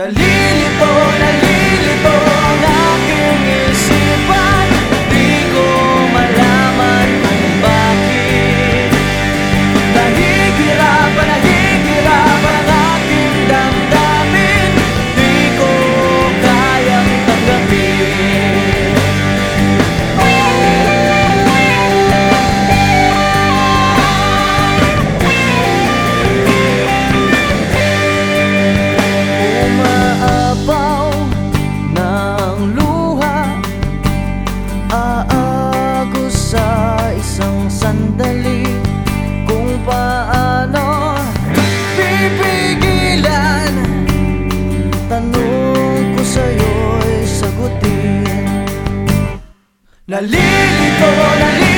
那 Lily Boy Oh, yeah.